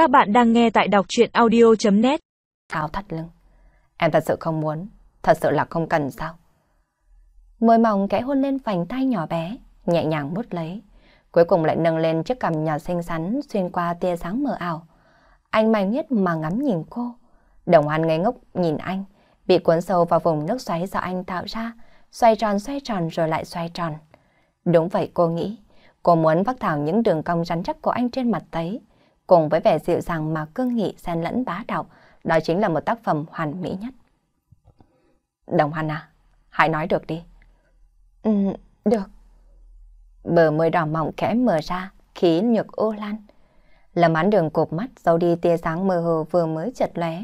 Các bạn đang nghe tại đọc chuyện audio.net Áo thắt lưng. Em thật sự không muốn, thật sự là không cần sao? Môi mỏng kẽ hôn lên vành tay nhỏ bé, nhẹ nhàng mút lấy. Cuối cùng lại nâng lên chiếc cằm nhỏ xinh xắn xuyên qua tia sáng mờ ảo. Anh mày miết mà ngắm nhìn cô. Đồng hoan ngây ngốc nhìn anh, bị cuốn sâu vào vùng nước xoáy do anh tạo ra, xoay tròn xoay tròn rồi lại xoay tròn. Đúng vậy cô nghĩ, cô muốn vác thảo những đường cong rắn chắc của anh trên mặt tấy, cùng với vẻ dịu dàng mà cương nghị xen lẫn bá đạo, đó chính là một tác phẩm hoàn mỹ nhất. Đồng Hoan à, hãy nói được đi. Ừ, được. Bờ môi đỏ mỏng khẽ mở ra, khí nhược ô lan. Lâm án đường cụp mắt giấu đi tia sáng mơ hồ vừa mới chật lóe,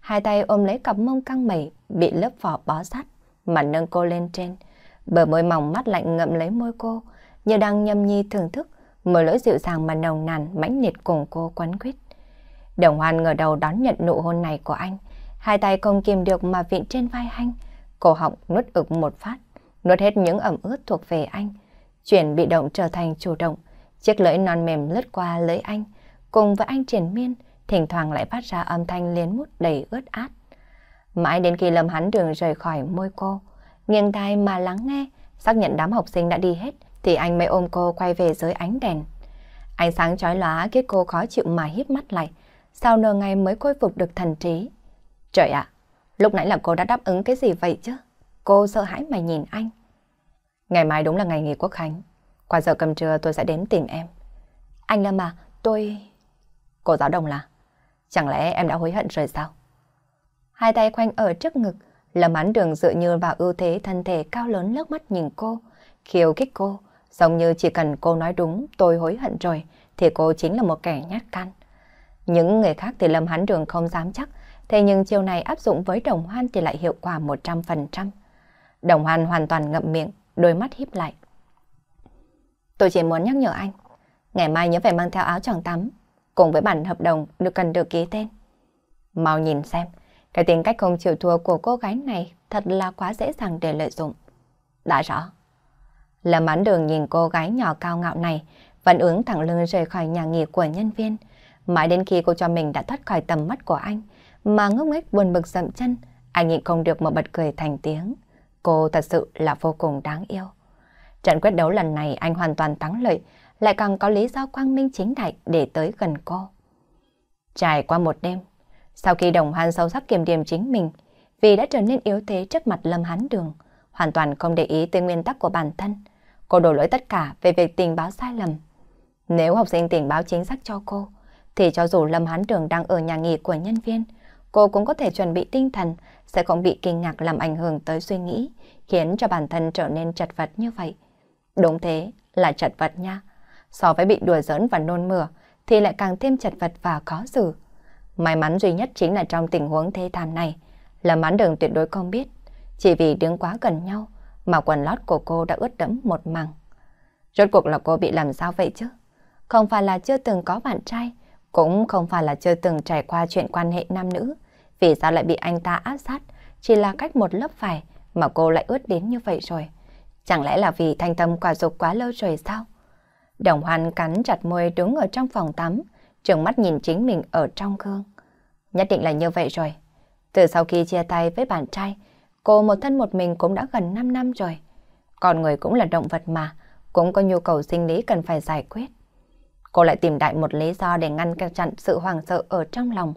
hai tay ôm lấy cặp mông căng mẩy bị lớp vỏ bó sát, mà nâng cô lên trên. Bờ môi mỏng mắt lạnh ngậm lấy môi cô, như đang nhâm nhi thưởng thức mở lỗi dịu dàng mà nồng nàn mãnh liệt cùng cô quấn quýt. Đồng Hoan ngờ đầu đón nhận nụ hôn này của anh, hai tay không kìm được mà vịn trên vai anh, cổ họng nuốt ực một phát, nuốt hết những ẩm ướt thuộc về anh, chuyển bị động trở thành chủ động, chiếc lưỡi non mềm lướt qua lưỡi anh, cùng với anh triển miên, thỉnh thoảng lại phát ra âm thanh liến mút đầy ướt át. Mãi đến khi Lâm Hắn Đường rời khỏi môi cô, nghiêng tai mà lắng nghe, xác nhận đám học sinh đã đi hết, thì anh mới ôm cô quay về dưới ánh đèn. Ánh sáng chói lóa khiến cô khó chịu mà hít mắt lại, sau nửa ngày mới khôi phục được thần trí. Trời ạ, lúc nãy là cô đã đáp ứng cái gì vậy chứ? Cô sợ hãi mà nhìn anh. Ngày mai đúng là ngày nghỉ quốc khánh. Qua giờ cầm trưa tôi sẽ đến tìm em. Anh Lâm à, tôi... Cô giáo đồng là... Chẳng lẽ em đã hối hận rồi sao? Hai tay khoanh ở trước ngực, Lâm án đường dựa như vào ưu thế thân thể cao lớn lướt mắt nhìn cô, khiêu khích cô, giống như chỉ cần cô nói đúng tôi hối hận rồi, thì cô chính là một kẻ nhát can. Những người khác thì Lâm Hán Đường không dám chắc, thế nhưng chiêu này áp dụng với Đồng Hoan thì lại hiệu quả 100%. Đồng Hoan hoàn toàn ngậm miệng, đôi mắt híp lại. Tôi chỉ muốn nhắc nhở anh, ngày mai nhớ phải mang theo áo choàng tắm, cùng với bản hợp đồng được cần được ký tên. Mau nhìn xem, cái tính cách không chịu thua của cô gái này thật là quá dễ dàng để lợi dụng. Đã rõ. Lâm án đường nhìn cô gái nhỏ cao ngạo này, vẫn ứng thẳng lưng rời khỏi nhà nghỉ của nhân viên. Mãi đến khi cô cho mình đã thoát khỏi tầm mắt của anh, mà ngốc nghếch buồn bực dậm chân, anh nhịn không được mà bật cười thành tiếng. Cô thật sự là vô cùng đáng yêu. Trận quyết đấu lần này anh hoàn toàn thắng lợi, lại càng có lý do quang minh chính đại để tới gần cô. Trải qua một đêm, sau khi đồng hoan sâu sắc kiểm điểm chính mình, vì đã trở nên yếu thế trước mặt Lâm Hán Đường, hoàn toàn không để ý tới nguyên tắc của bản thân, cô đổ lỗi tất cả về việc tình báo sai lầm. Nếu học sinh tình báo chính xác cho cô, thì cho dù Lâm Hán trường đang ở nhà nghỉ của nhân viên, cô cũng có thể chuẩn bị tinh thần, sẽ không bị kinh ngạc làm ảnh hưởng tới suy nghĩ, khiến cho bản thân trở nên chật vật như vậy. Đúng thế, là chật vật nha. So với bị đùa giỡn và nôn mửa, thì lại càng thêm chật vật và khó xử. May mắn duy nhất chính là trong tình huống thế thảm này, Lâm Hán Đường tuyệt đối không biết, chỉ vì đứng quá gần nhau, mà quần lót của cô đã ướt đẫm một mảng. Rốt cuộc là cô bị làm sao vậy chứ? Không phải là chưa từng có bạn trai, cũng không phải là chưa từng trải qua chuyện quan hệ nam nữ. Vì sao lại bị anh ta áp sát? Chỉ là cách một lớp vải mà cô lại ướt đến như vậy rồi. Chẳng lẽ là vì thanh tâm quả dục quá lâu rồi sao? Đồng hoan cắn chặt môi đứng ở trong phòng tắm, trừng mắt nhìn chính mình ở trong gương. Nhất định là như vậy rồi. Từ sau khi chia tay với bạn trai, cô một thân một mình cũng đã gần 5 năm rồi. Còn người cũng là động vật mà, cũng có nhu cầu sinh lý cần phải giải quyết. Cô lại tìm đại một lý do để ngăn chặn sự hoàng sợ ở trong lòng,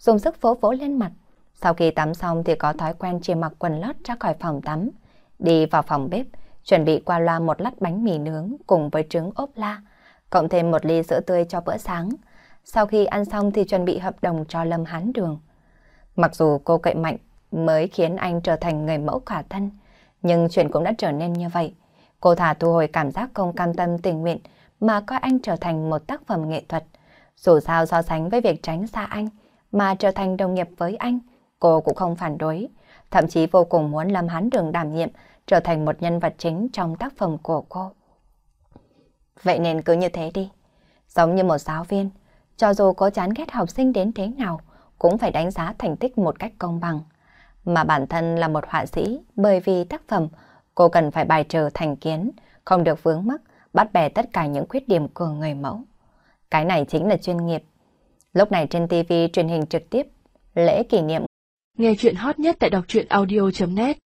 dùng sức vỗ vỗ lên mặt. Sau khi tắm xong thì có thói quen chỉ mặc quần lót ra khỏi phòng tắm, đi vào phòng bếp, chuẩn bị qua loa một lát bánh mì nướng cùng với trứng ốp la, cộng thêm một ly sữa tươi cho bữa sáng. Sau khi ăn xong thì chuẩn bị hợp đồng cho Lâm Hán Đường. Mặc dù cô cậy mạnh mới khiến anh trở thành người mẫu khả thân, nhưng chuyện cũng đã trở nên như vậy. Cô thả thu hồi cảm giác không cam tâm tình nguyện mà coi anh trở thành một tác phẩm nghệ thuật. Dù sao so sánh với việc tránh xa anh mà trở thành đồng nghiệp với anh, cô cũng không phản đối. Thậm chí vô cùng muốn làm Hán Đường đảm nhiệm trở thành một nhân vật chính trong tác phẩm của cô. Vậy nên cứ như thế đi. Giống như một giáo viên, cho dù có chán ghét học sinh đến thế nào, cũng phải đánh giá thành tích một cách công bằng. Mà bản thân là một họa sĩ, bởi vì tác phẩm, cô cần phải bài trừ thành kiến, không được vướng mắc, bắt bẻ tất cả những khuyết điểm của người mẫu. Cái này chính là chuyên nghiệp. Lúc này trên TV truyền hình trực tiếp, lễ kỷ niệm. Nghe chuyện hot nhất tại đọc truyện audio.net